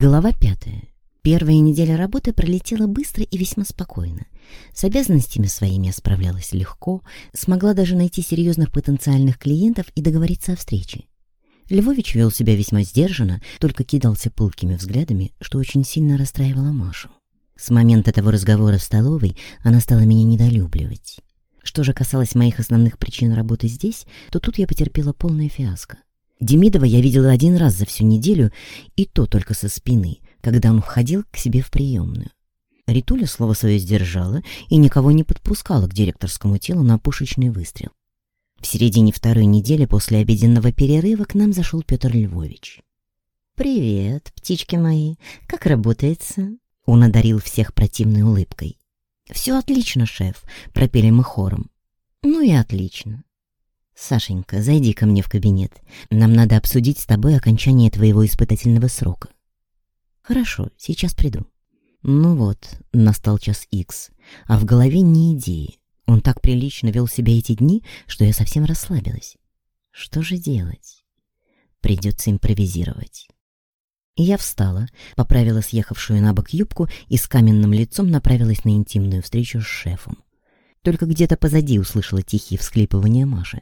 Глава пятая. Первая неделя работы пролетела быстро и весьма спокойно. С обязанностями своими я справлялась легко, смогла даже найти серьезных потенциальных клиентов и договориться о встрече. Львович вел себя весьма сдержанно, только кидался пылкими взглядами, что очень сильно расстраивало Машу. С момента того разговора в столовой она стала меня недолюбливать. Что же касалось моих основных причин работы здесь, то тут я потерпела полное фиаско. Демидова я видела один раз за всю неделю, и то только со спины, когда он входил к себе в приемную. Ритуля слово свое сдержала и никого не подпускала к директорскому телу на пушечный выстрел. В середине второй недели после обеденного перерыва к нам зашел Петр Львович. «Привет, птички мои, как работается?» Он одарил всех противной улыбкой. «Все отлично, шеф», — пропели мы хором. «Ну и отлично. «Сашенька, зайди ко мне в кабинет. Нам надо обсудить с тобой окончание твоего испытательного срока». «Хорошо, сейчас приду». Ну вот, настал час икс, а в голове ни идеи. Он так прилично вел себя эти дни, что я совсем расслабилась. Что же делать? Придется импровизировать. Я встала, поправила съехавшую на бок юбку и с каменным лицом направилась на интимную встречу с шефом. Только где-то позади услышала тихие всхлипывания Маши.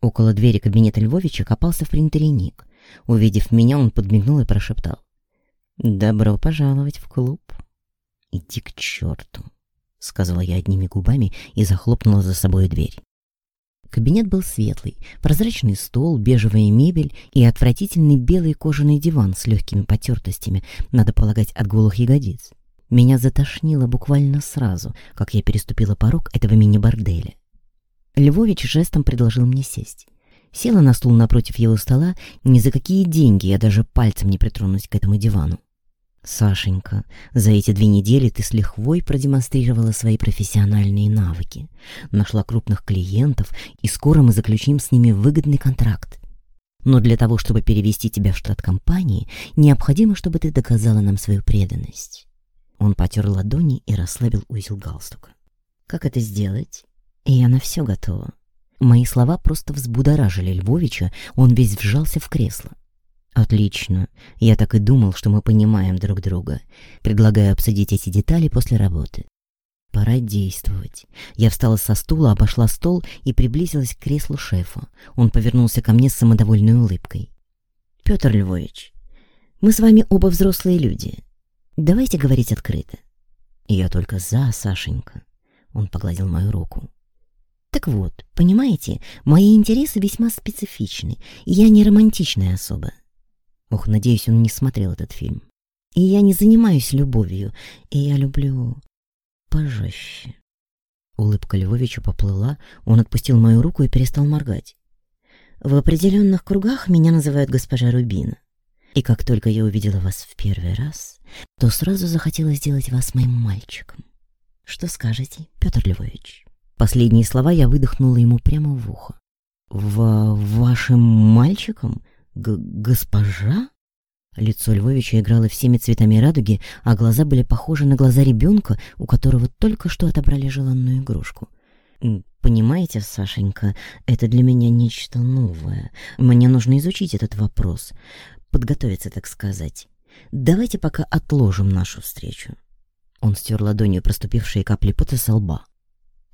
Около двери кабинета Львовича копался в принтере Ник. Увидев меня, он подмигнул и прошептал. «Добро пожаловать в клуб». «Иди к черту», — сказала я одними губами и захлопнула за собой дверь. Кабинет был светлый, прозрачный стол, бежевая мебель и отвратительный белый кожаный диван с легкими потертостями, надо полагать, от голых ягодиц. Меня затошнило буквально сразу, как я переступила порог этого мини-борделя. Львович жестом предложил мне сесть. Села на стул напротив его стола, ни за какие деньги я даже пальцем не притронусь к этому дивану. «Сашенька, за эти две недели ты с лихвой продемонстрировала свои профессиональные навыки, нашла крупных клиентов, и скоро мы заключим с ними выгодный контракт. Но для того, чтобы перевести тебя в штат компании, необходимо, чтобы ты доказала нам свою преданность». Он потер ладони и расслабил узел галстука. «Как это сделать?» Я на все готова. Мои слова просто взбудоражили Львовича, он весь вжался в кресло. «Отлично. Я так и думал, что мы понимаем друг друга. Предлагаю обсудить эти детали после работы». Пора действовать. Я встала со стула, обошла стол и приблизилась к креслу шефа. Он повернулся ко мне с самодовольной улыбкой. «Петр Львович, мы с вами оба взрослые люди. Давайте говорить открыто». «Я только за, Сашенька». Он погладил мою руку. Так вот, понимаете, мои интересы весьма специфичны, и я не романтичная особа. Ох, надеюсь, он не смотрел этот фильм. И я не занимаюсь любовью, и я люблю пожестче. Улыбка Львовича поплыла, он отпустил мою руку и перестал моргать. В определенных кругах меня называют госпожа Рубина. И как только я увидела вас в первый раз, то сразу захотела сделать вас моим мальчиком. Что скажете, Петр Львович? Последние слова я выдохнула ему прямо в ухо. «В вашим мальчиком? Г госпожа?» Лицо Львовича играло всеми цветами радуги, а глаза были похожи на глаза ребенка, у которого только что отобрали желанную игрушку. «Понимаете, Сашенька, это для меня нечто новое. Мне нужно изучить этот вопрос, подготовиться, так сказать. Давайте пока отложим нашу встречу». Он стер ладонью проступившие капли пота со лба.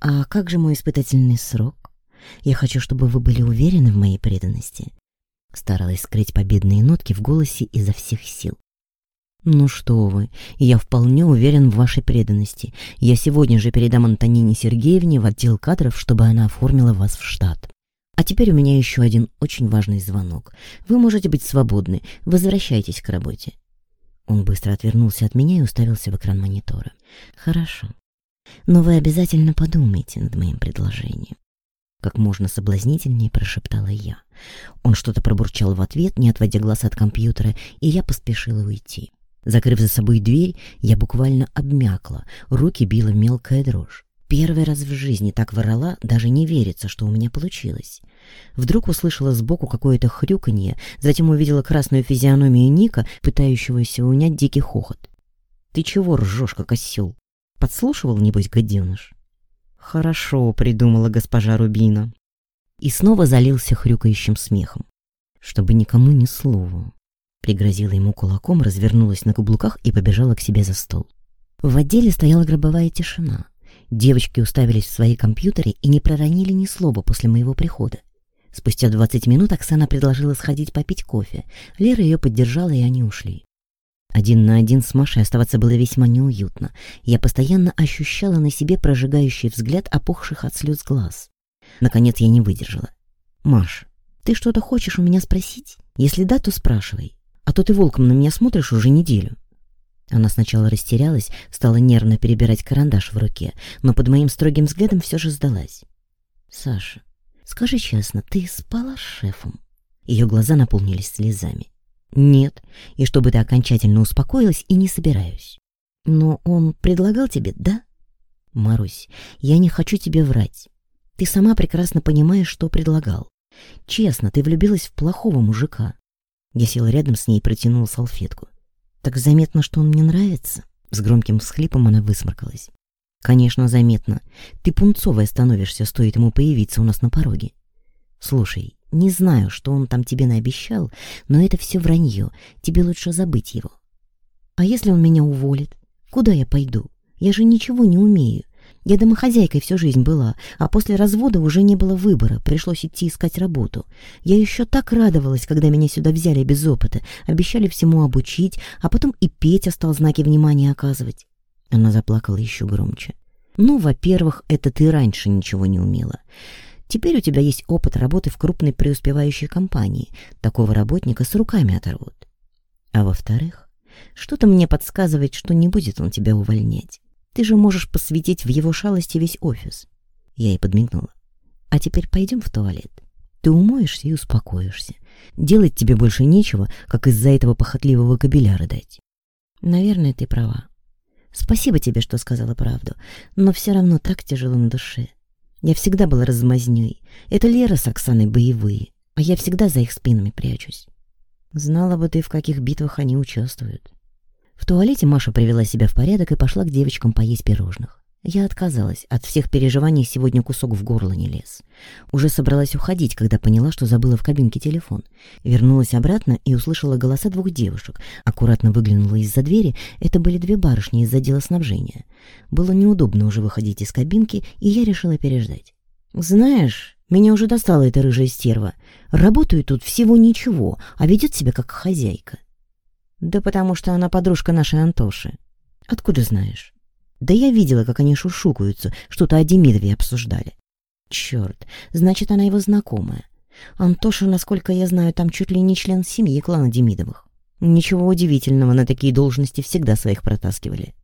«А как же мой испытательный срок? Я хочу, чтобы вы были уверены в моей преданности». Старалась скрыть победные нотки в голосе изо всех сил. «Ну что вы, я вполне уверен в вашей преданности. Я сегодня же передам Антонине Сергеевне в отдел кадров, чтобы она оформила вас в штат. А теперь у меня еще один очень важный звонок. Вы можете быть свободны. Возвращайтесь к работе». Он быстро отвернулся от меня и уставился в экран монитора. «Хорошо. Но вы обязательно подумайте над моим предложением. Как можно соблазнительнее прошептала я. Он что-то пробурчал в ответ, не отводя глаз от компьютера, и я поспешила уйти. Закрыв за собой дверь, я буквально обмякла, руки била мелкая дрожь. Первый раз в жизни так ворала, даже не верится, что у меня получилось. Вдруг услышала сбоку какое-то хрюканье, затем увидела красную физиономию Ника, пытающегося унять дикий хохот. «Ты чего ржешь, как осел?» Подслушивал, небось, гаденыш? Хорошо придумала госпожа Рубина. И снова залился хрюкающим смехом, чтобы никому ни слова. Пригрозила ему кулаком, развернулась на каблуках и побежала к себе за стол. В отделе стояла гробовая тишина. Девочки уставились в свои компьютеры и не проронили ни слова после моего прихода. Спустя 20 минут Оксана предложила сходить попить кофе. Лера ее поддержала, и они ушли. Один на один с Машей оставаться было весьма неуютно. Я постоянно ощущала на себе прожигающий взгляд опухших от слез глаз. Наконец я не выдержала. «Маш, ты что-то хочешь у меня спросить? Если да, то спрашивай. А то ты волком на меня смотришь уже неделю». Она сначала растерялась, стала нервно перебирать карандаш в руке, но под моим строгим взглядом все же сдалась. «Саша, скажи честно, ты спала с шефом?» Ее глаза наполнились слезами. Нет, и чтобы ты окончательно успокоилась, и не собираюсь. Но он предлагал тебе, да? Марусь, я не хочу тебе врать. Ты сама прекрасно понимаешь, что предлагал. Честно, ты влюбилась в плохого мужика. Я села рядом с ней и протянула салфетку. Так заметно, что он мне нравится. С громким всхлипом она высморкалась. Конечно, заметно. Ты пунцовая становишься, стоит ему появиться у нас на пороге. Слушай, не знаю, что он там тебе наобещал, но это все вранье. Тебе лучше забыть его. А если он меня уволит? Куда я пойду? Я же ничего не умею. Я домохозяйкой всю жизнь была, а после развода уже не было выбора, пришлось идти искать работу. Я еще так радовалась, когда меня сюда взяли без опыта, обещали всему обучить, а потом и Петя стал знаки внимания оказывать. Она заплакала еще громче. Ну, во-первых, это ты раньше ничего не умела. Теперь у тебя есть опыт работы в крупной преуспевающей компании. Такого работника с руками оторвут. А во-вторых, что-то мне подсказывает, что не будет он тебя увольнять. Ты же можешь посвятить в его шалости весь офис. Я ей подмигнула. А теперь пойдем в туалет. Ты умоешься и успокоишься. Делать тебе больше нечего, как из-за этого похотливого кабеля рыдать. Наверное, ты права. Спасибо тебе, что сказала правду, но все равно так тяжело на душе. Я всегда была размазнёй. Это Лера с Оксаной боевые, а я всегда за их спинами прячусь. Знала бы ты, в каких битвах они участвуют. В туалете Маша привела себя в порядок и пошла к девочкам поесть пирожных. Я отказалась. От всех переживаний сегодня кусок в горло не лез. Уже собралась уходить, когда поняла, что забыла в кабинке телефон. Вернулась обратно и услышала голоса двух девушек. Аккуратно выглянула из-за двери. Это были две барышни из отдела снабжения. Было неудобно уже выходить из кабинки, и я решила переждать. «Знаешь, меня уже достала эта рыжая стерва. Работаю тут всего ничего, а ведет себя как хозяйка». «Да потому что она подружка нашей Антоши». «Откуда знаешь?» Да я видела, как они шушукаются, что-то о Демидове обсуждали. Черт, значит, она его знакомая. Антоша, насколько я знаю, там чуть ли не член семьи клана Демидовых. Ничего удивительного, на такие должности всегда своих протаскивали.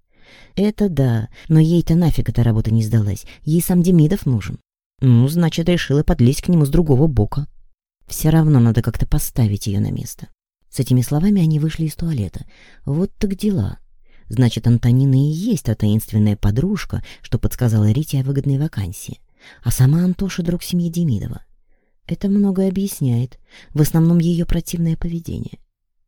Это да, но ей-то нафиг эта работа не сдалась, ей сам Демидов нужен. Ну, значит, решила подлезть к нему с другого бока. Все равно надо как-то поставить ее на место. С этими словами они вышли из туалета. Вот так дела. Значит, Антонина и есть та таинственная подружка, что подсказала Рите о выгодной вакансии. А сама Антоша — друг семьи Демидова. Это многое объясняет. В основном ее противное поведение.